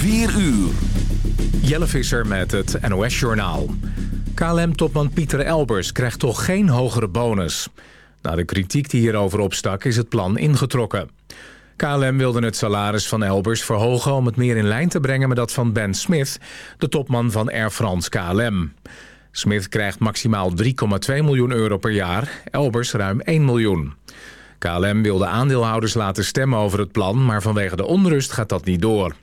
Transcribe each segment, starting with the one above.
4 uur. Jelle Visser met het NOS-journaal. KLM-topman Pieter Elbers krijgt toch geen hogere bonus. Na de kritiek die hierover opstak is het plan ingetrokken. KLM wilde het salaris van Elbers verhogen om het meer in lijn te brengen met dat van Ben Smith, de topman van Air France KLM. Smith krijgt maximaal 3,2 miljoen euro per jaar, Elbers ruim 1 miljoen. KLM wilde aandeelhouders laten stemmen over het plan, maar vanwege de onrust gaat dat niet door.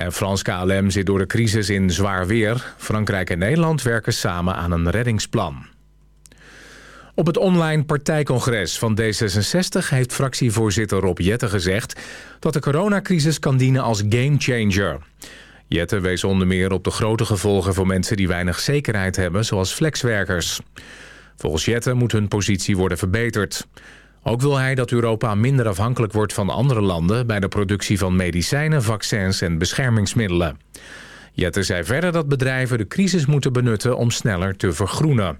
En Frans KLM zit door de crisis in zwaar weer. Frankrijk en Nederland werken samen aan een reddingsplan. Op het online partijcongres van D66 heeft fractievoorzitter Rob Jette gezegd... dat de coronacrisis kan dienen als gamechanger. Jette wees onder meer op de grote gevolgen voor mensen die weinig zekerheid hebben... zoals flexwerkers. Volgens Jette moet hun positie worden verbeterd. Ook wil hij dat Europa minder afhankelijk wordt van andere landen... bij de productie van medicijnen, vaccins en beschermingsmiddelen. Jette zei verder dat bedrijven de crisis moeten benutten om sneller te vergroenen.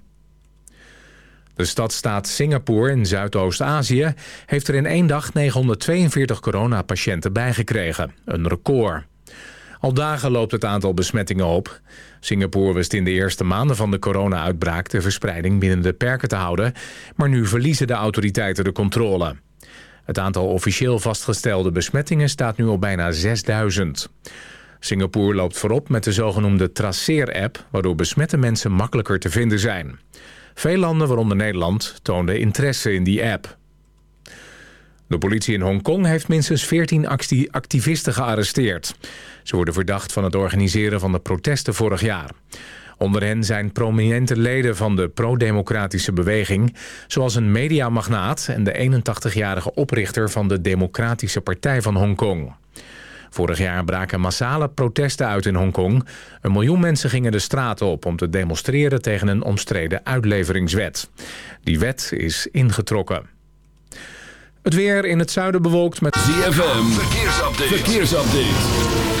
De stadstaat Singapore in Zuidoost-Azië heeft er in één dag 942 coronapatiënten bijgekregen. Een record. Al dagen loopt het aantal besmettingen op. Singapore wist in de eerste maanden van de corona-uitbraak de verspreiding binnen de perken te houden, maar nu verliezen de autoriteiten de controle. Het aantal officieel vastgestelde besmettingen staat nu op bijna 6000. Singapore loopt voorop met de zogenoemde Traceer-app, waardoor besmette mensen makkelijker te vinden zijn. Veel landen, waaronder Nederland, toonden interesse in die app. De politie in Hongkong heeft minstens 14 activisten gearresteerd. Ze worden verdacht van het organiseren van de protesten vorig jaar. Onder hen zijn prominente leden van de pro-democratische beweging... zoals een mediamagnaat en de 81-jarige oprichter van de Democratische Partij van Hongkong. Vorig jaar braken massale protesten uit in Hongkong. Een miljoen mensen gingen de straten op om te demonstreren tegen een omstreden uitleveringswet. Die wet is ingetrokken. Het weer in het zuiden bewolkt met... ZFM, verkeersupdate. verkeersupdate.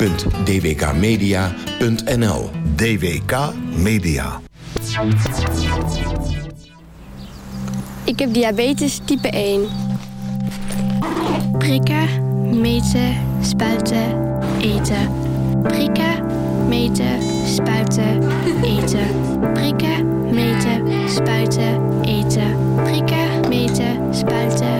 www.dwkmedia.nl DWK Media. Ik heb diabetes type 1. Prikken, meten, spuiten, eten. Prikken, meten, spuiten, eten. Prikken, meten, spuiten, eten. Prikken, meten, spuiten,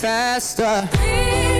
faster. Please.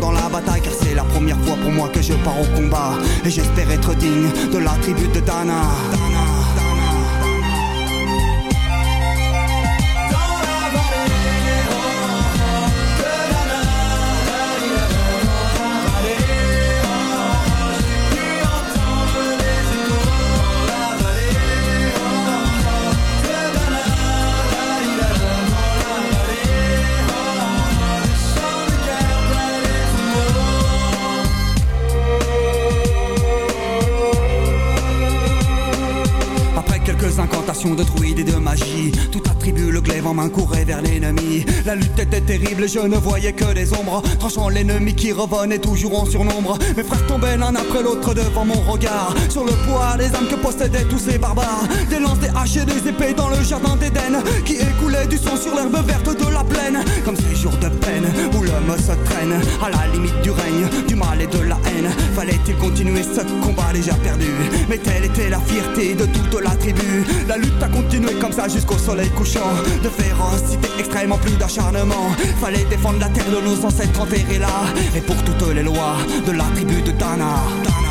dans la bataille. Car c'est la première fois pour moi que je pars au combat et j'espère être digne de la tribu de Dana. Main courait vers l'ennemi. La lutte était terrible je ne voyais que des ombres. Tranchant l'ennemi qui revenait toujours en surnombre. Mes frères tombaient l'un après l'autre devant mon regard. Sur le poids des âmes que possédaient tous ces barbares Des lances, des haches et des épées dans le jardin d'Éden Qui écoulait du sang sur l'herbe verte de la plaine. Comme ces jours de peine où l'homme se traîne À la limite du règne, du mal et de la haine Fallait-il continuer ce combat déjà perdu? Mais telle était la fierté de toute la tribu. La lutte a continué comme ça jusqu'au soleil couchant. De férocité extrêmement plus d'acharnement. Fallait défendre la terre de nos ancêtres enterrés là. Et pour toutes les lois de la tribu de Dana, Dana.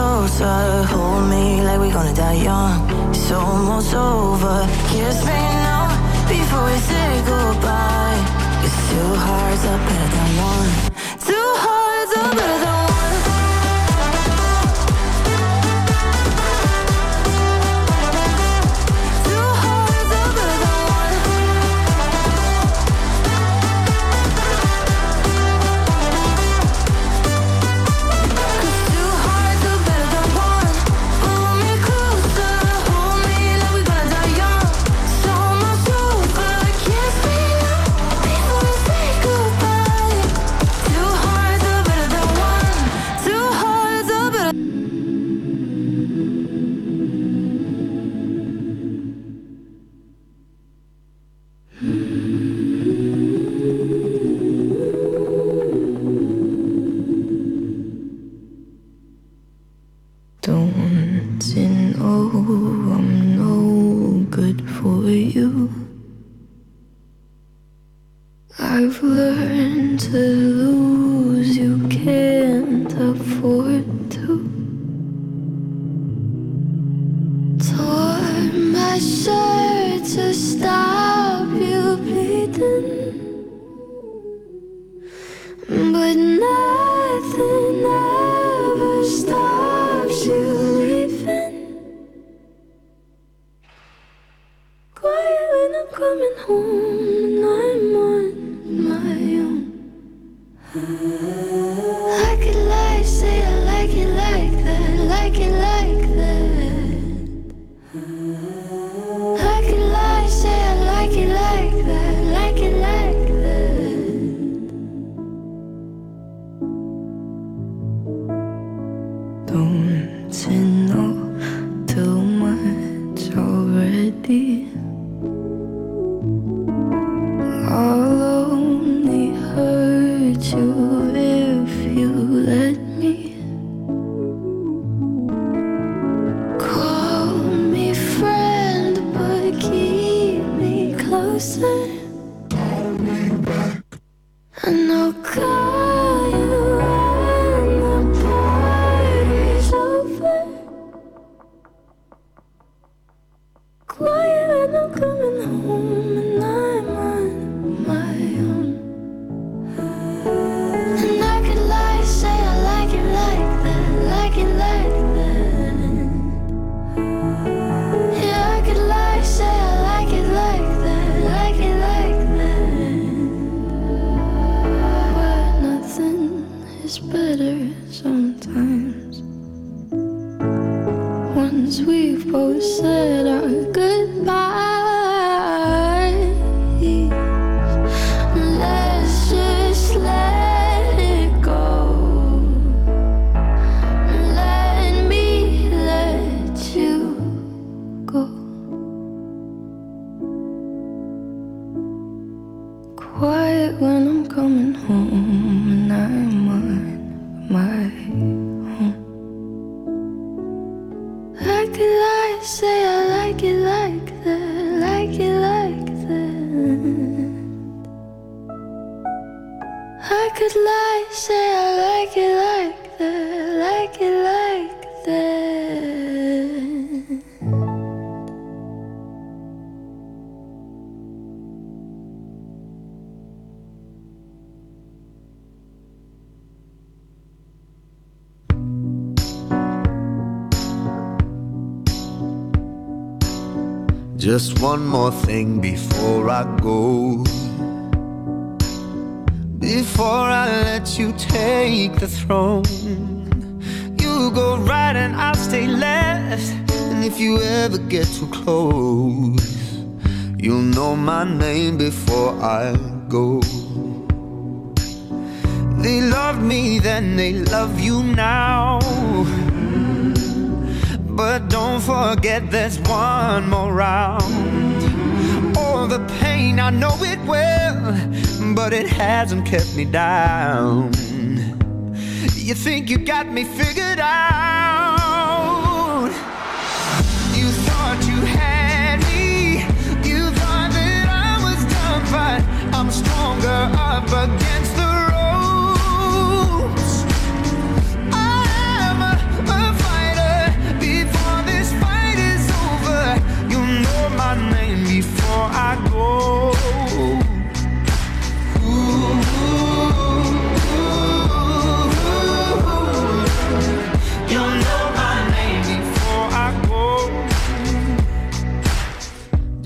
closer, hold me like we're gonna die young. It's almost over. Kiss me now before we say goodbye. It's two hearts up at that one. Just one more thing before I go. Before I let you take the throne you go right and I'll stay left. And if you ever get too close, you'll know my name before I go. They loved me then, they love you now. But don't forget there's one more round. All the pain, I know it well, but it hasn't kept me down. You think you got me figured out. You thought you had me. You thought that I was done, but I'm stronger up again.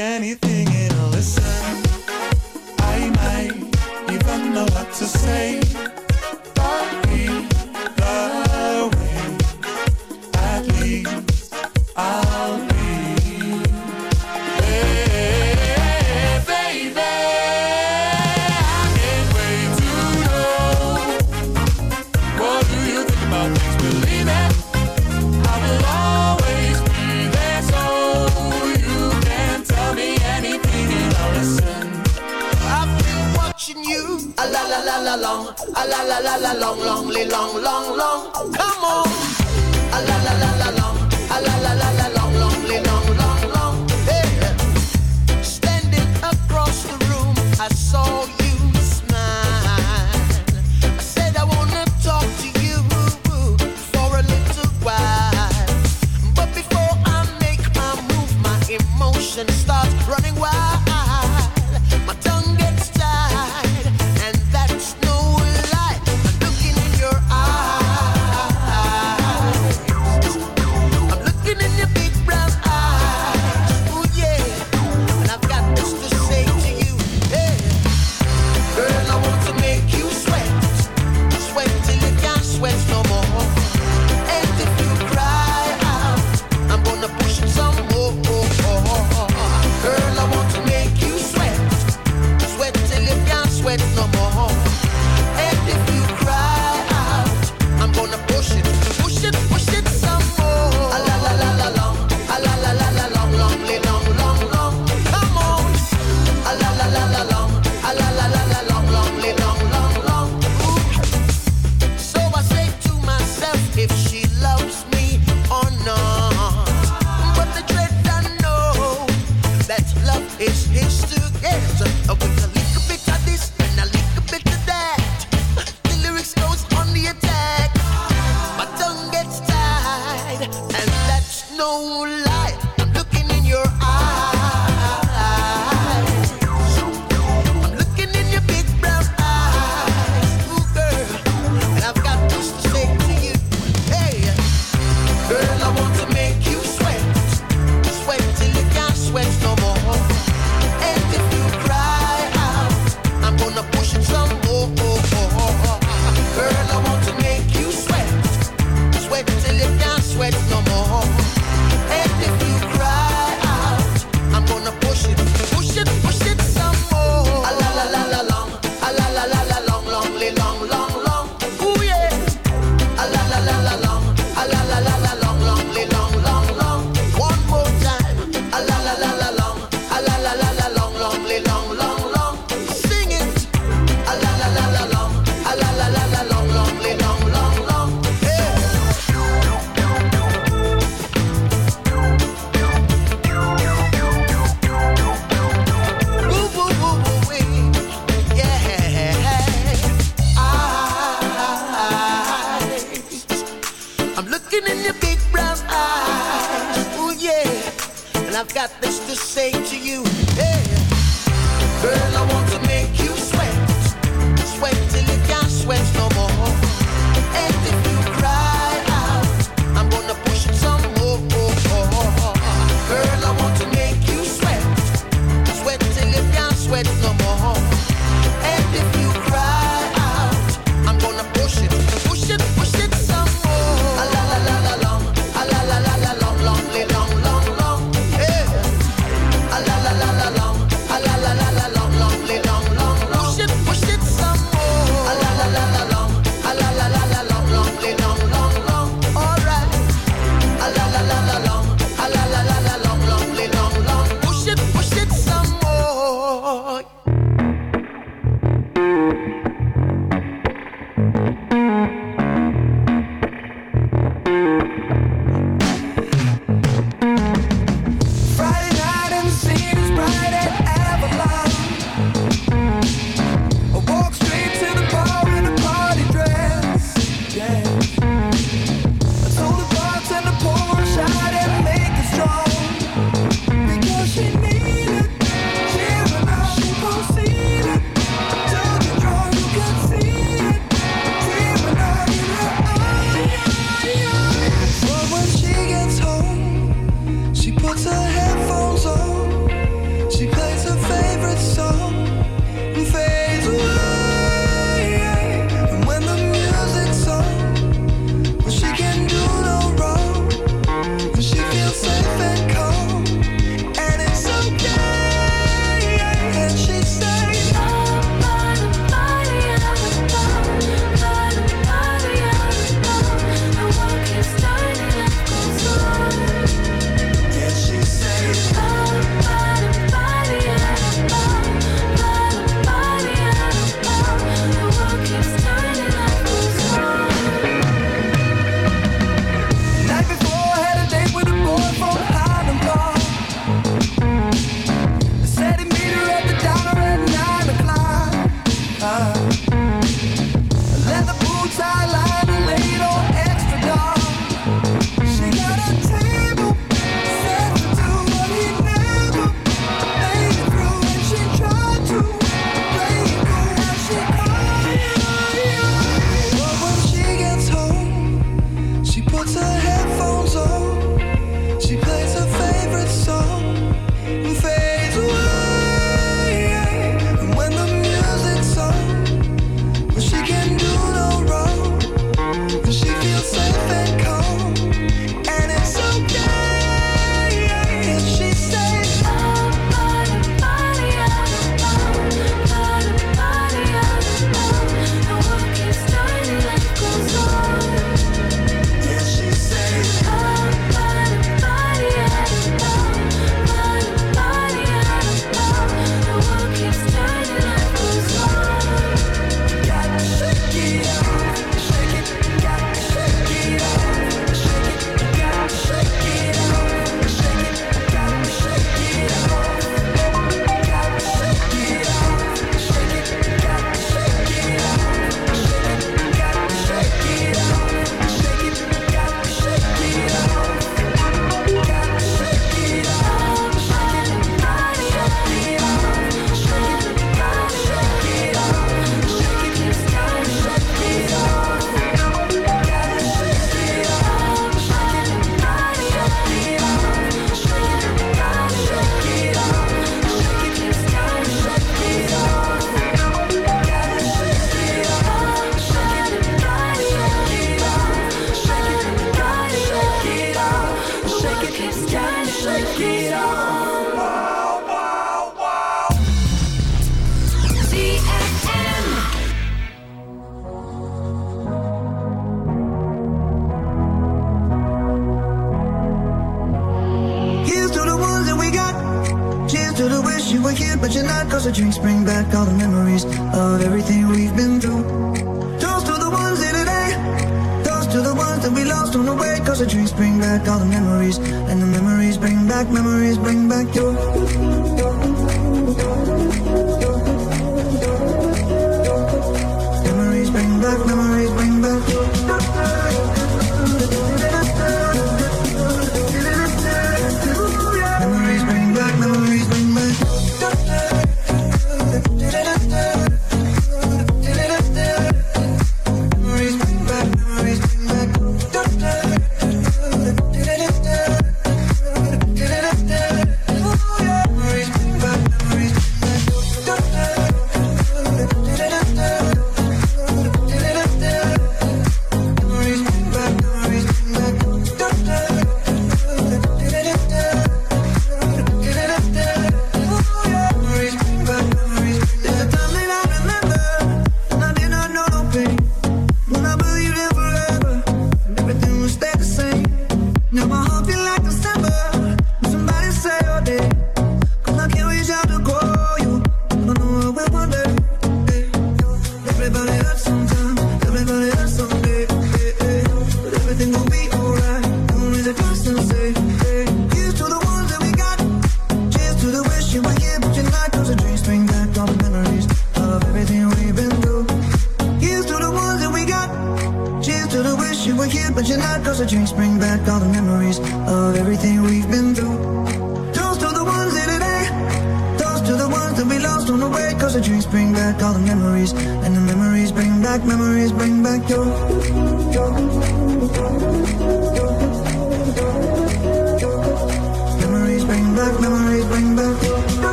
anything and I'll listen. I might even know what to say. la la long, long, long, long, long. Come on.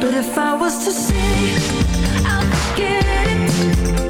But if I was to say I'll forget it,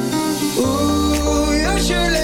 Ooh, you're sure.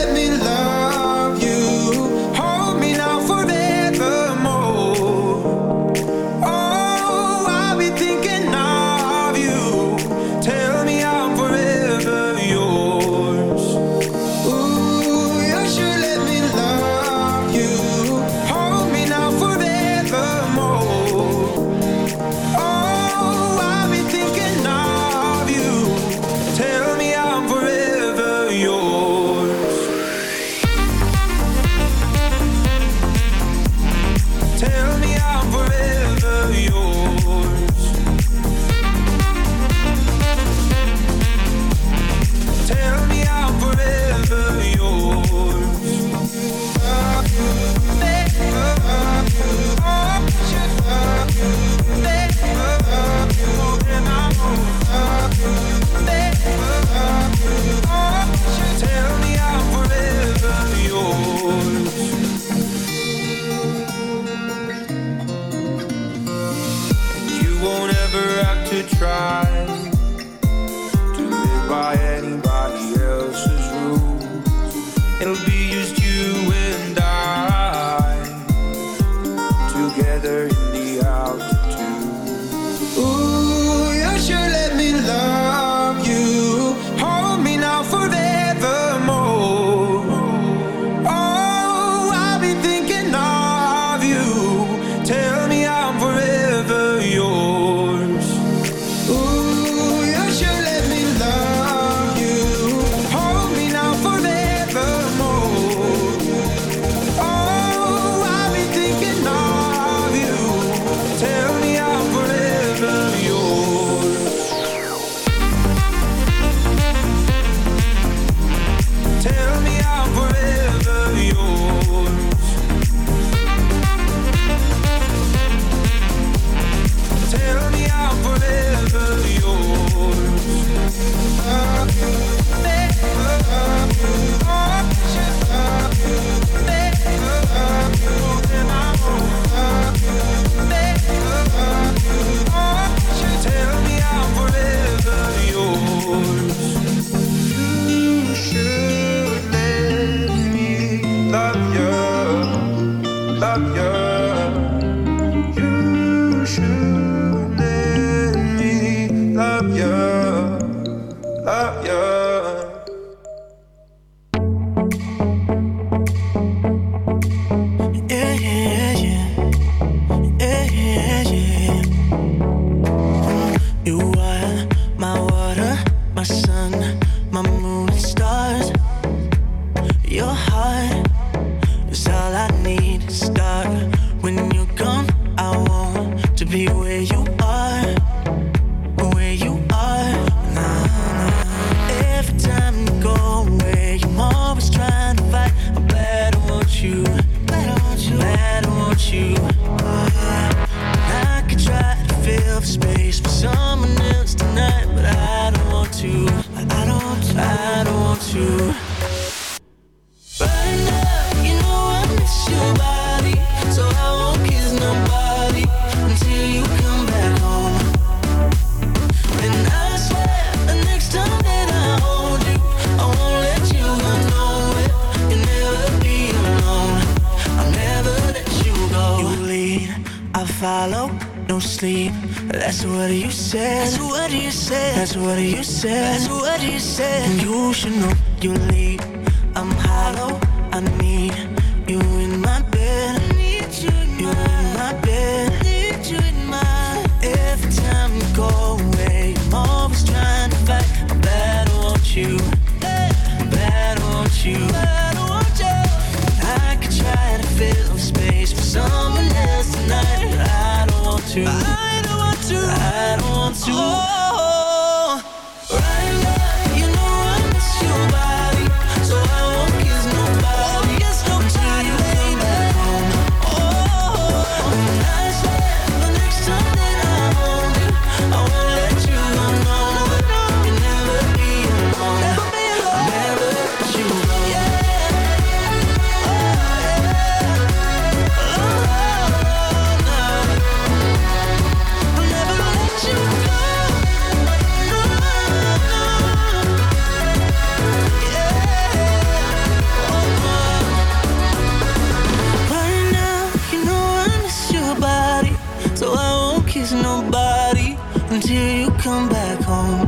together in the out. said, what he said. You should know you live. So I won't kiss nobody until you come back home.